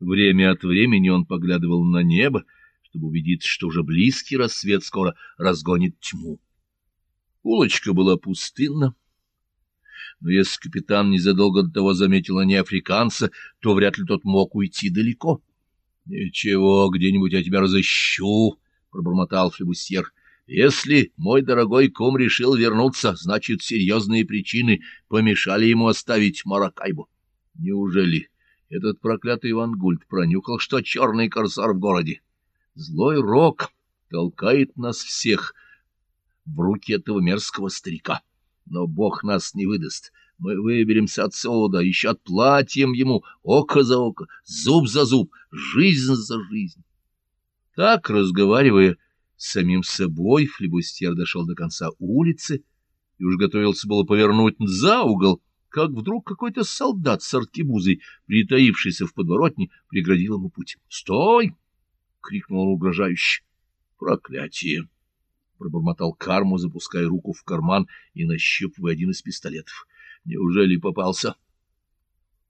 Время от времени он поглядывал на небо, чтобы убедиться, что уже близкий рассвет скоро разгонит тьму. Улочка была пустынна, но если капитан незадолго до того заметил на ней африканца, то вряд ли тот мог уйти далеко. — Ничего, где-нибудь я тебя разыщу, — пробормотал флебусьер. — Если мой дорогой кум решил вернуться, значит, серьезные причины помешали ему оставить Маракайбу. Неужели этот проклятый Иван Гульд пронюхал, что черный корсар в городе? Злой рок толкает нас всех в руки этого мерзкого старика. Но Бог нас не выдаст. Мы выберемся отсюда, еще отплатим ему око за око, зуб за зуб, жизнь за жизнь. Так, разговаривая с самим собой, флебустьер дошел до конца улицы и уж готовился было повернуть за угол, как вдруг какой-то солдат с аркебузой, притаившийся в подворотне, преградил ему путь. «Стой!» — крикнул он угрожающе. «Проклятие!» — пробормотал Карму, запуская руку в карман и нащупывая один из пистолетов. Неужели попался?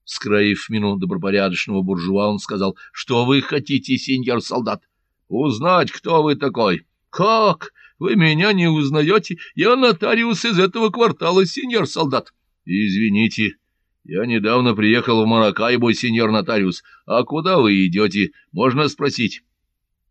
Скроив мину добропорядочного буржуа, он сказал, — Что вы хотите, сеньор солдат? — Узнать, кто вы такой. — Как? Вы меня не узнаете? Я нотариус из этого квартала, сеньор солдат. — Извините, я недавно приехал в Маракайбо, сеньор нотариус. А куда вы идете? Можно спросить.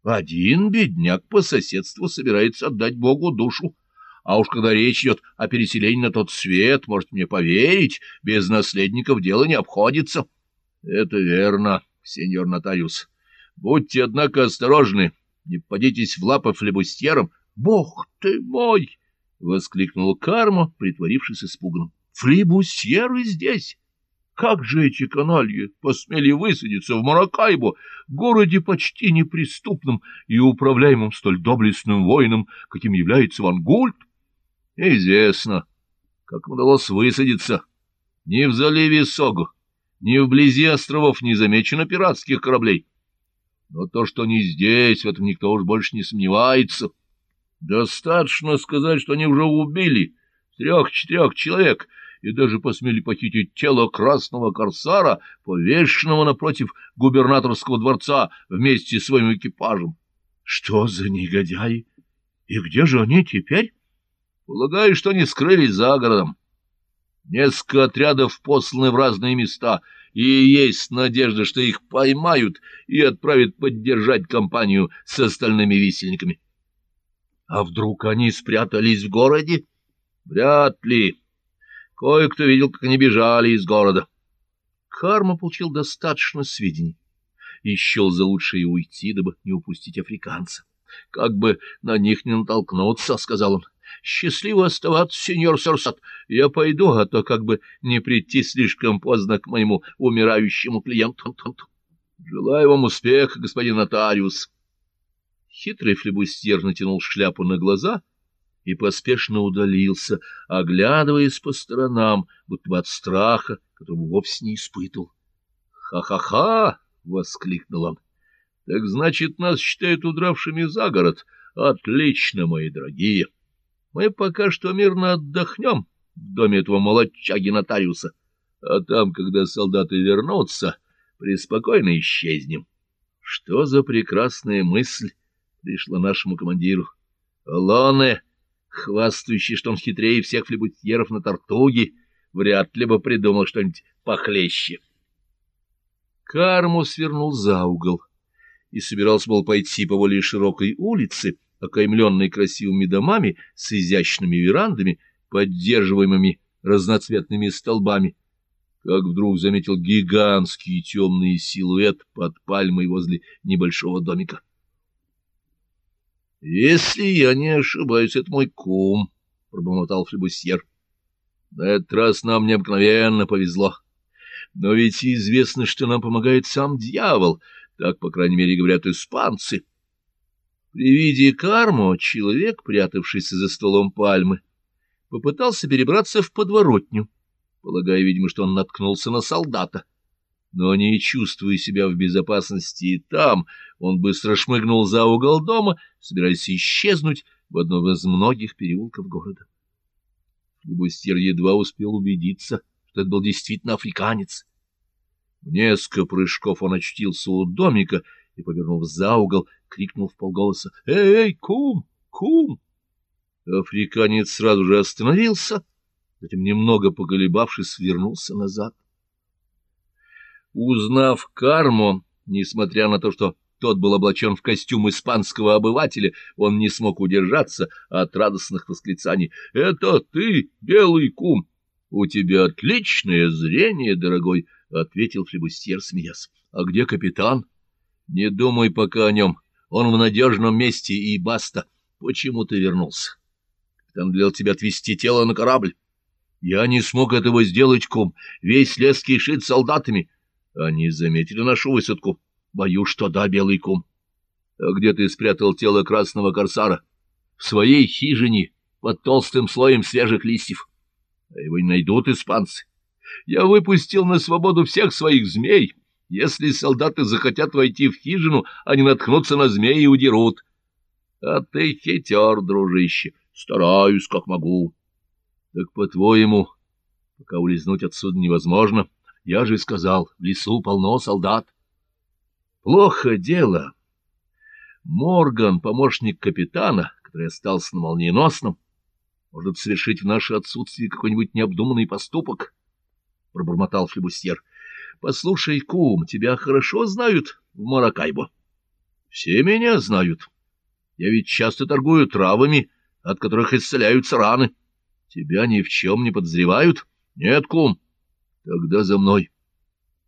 Один бедняк по соседству собирается отдать Богу душу. А уж когда речь идет о переселении на тот свет, может мне поверить, без наследников дело не обходится. — Это верно, сеньор нотариус. Будьте, однако, осторожны, не попадитесь в лапы флебустьерам. — Бог ты мой! — воскликнул Карма, притворившись испуганным. — Флебустьеры здесь! Как же эти канальи посмели высадиться в Маракайбо, городе почти неприступном и управляемом столь доблестным воином, каким является Ван Гульт? Известно, как им удалось высадиться. Ни в заливе Согу, ни вблизи островов не замечено пиратских кораблей. Но то, что они здесь, в этом никто уж больше не сомневается. Достаточно сказать, что они уже убили трех-четырех человек и даже посмели похитить тело красного корсара, повешенного напротив губернаторского дворца вместе с своим экипажем. Что за негодяи? И где же они теперь? Полагаю, что они скрылись за городом. Несколько отрядов посланы в разные места, и есть надежда, что их поймают и отправят поддержать компанию с остальными висельниками. А вдруг они спрятались в городе? Вряд ли. Кое-кто видел, как они бежали из города. Карма получил достаточно сведений и за лучшее уйти, дабы не упустить африканца. — Как бы на них не натолкнуться, — сказал он. Счастливо оставаться, сеньор Сорсат. Я пойду, а то как бы не прийти слишком поздно к моему умирающему клиенту. Желаю вам успеха, господин нотариус. Хитрый флебустьер натянул шляпу на глаза и поспешно удалился, оглядываясь по сторонам, будто бы от страха, которого вовсе не испытывал. «Ха-ха-ха!» — воскликнул он. «Так значит, нас считают удравшими за город. Отлично, мои дорогие!» Мы пока что мирно отдохнем в доме этого молодчаги-нотариуса, а там, когда солдаты вернутся, преспокойно исчезнем. Что за прекрасная мысль пришла нашему командиру. Лоне, хвастающий, что он хитрее всех флебутьеров на Тартуге, вряд ли бы придумал что-нибудь похлеще. Карму свернул за угол и собирался был пойти по более широкой улице, окаймленный красивыми домами с изящными верандами, поддерживаемыми разноцветными столбами, как вдруг заметил гигантский темный силуэт под пальмой возле небольшого домика. — Если я не ошибаюсь, это мой кум, — пробормотал флебусьер. — На этот раз нам необыкновенно повезло. Но ведь известно, что нам помогает сам дьявол, так, по крайней мере, говорят испанцы. — при виде карму человек, прятавшийся за столом пальмы, попытался перебраться в подворотню, полагая, видимо, что он наткнулся на солдата. Но, не чувствуя себя в безопасности и там, он быстро шмыгнул за угол дома, собираясь исчезнуть в одном из многих переулков города. Флебустьер едва успел убедиться, что это был действительно африканец. В несколько прыжков он очутился у домика и, повернув за угол, крикнул в полголоса «Эй, эй, кум, кум!» Африканец сразу же остановился, затем, немного поколебавшись, вернулся назад. Узнав карму, несмотря на то, что тот был облачен в костюм испанского обывателя, он не смог удержаться от радостных восклицаний. — Это ты, белый кум! У тебя отличное зрение, дорогой! — ответил флебустьер, смеясь. — А где капитан? — Не думай пока о нем. Он в надежном месте, и баста. Почему ты вернулся? Капитан велел тебя отвезти тело на корабль. Я не смог этого сделать, кум. Весь лес кишит солдатами. Они заметили нашу высадку. Боюсь, что да, белый кум. А где ты спрятал тело красного корсара? В своей хижине, под толстым слоем свежих листьев. А его не найдут испанцы. Я выпустил на свободу всех своих змей. Если солдаты захотят войти в хижину, они наткнутся на змеи и удерут. А ты хитер, дружище. Стараюсь, как могу. Так, по-твоему, пока улизнуть отсюда невозможно, я же сказал, в лесу полно солдат. Плохо дело. Морган, помощник капитана, который остался на молниеносном, может совершить в наше отсутствие какой-нибудь необдуманный поступок, — пробормотал флебустьер. — Послушай, кум, тебя хорошо знают в Маракайбо? — Все меня знают. Я ведь часто торгую травами, от которых исцеляются раны. Тебя ни в чем не подозревают? — Нет, кум. — Тогда за мной.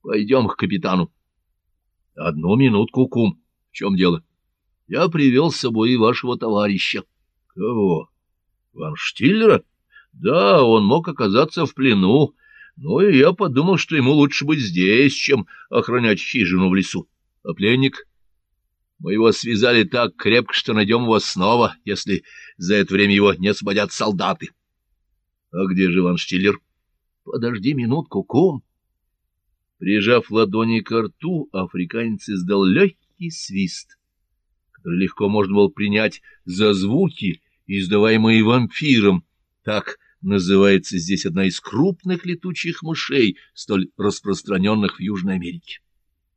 Пойдем к капитану. — Одну минутку, кум. В чем дело? — Я привел с собой и вашего товарища. — Кого? — Ван Штиллера? — Да, он мог оказаться в плену. Ну, и я подумал, что ему лучше быть здесь, чем охранять хижину в лесу. А пленник? Мы его связали так крепко, что найдем его снова, если за это время его не освободят солдаты. — А где же Ван Штиллер? — Подожди минутку, кум. Прижав ладони к рту, африканец издал легкий свист, который легко можно было принять за звуки, издаваемые вампиром. Так называется здесь одна из крупных летучих мышей, столь распространенных в Южной Америке.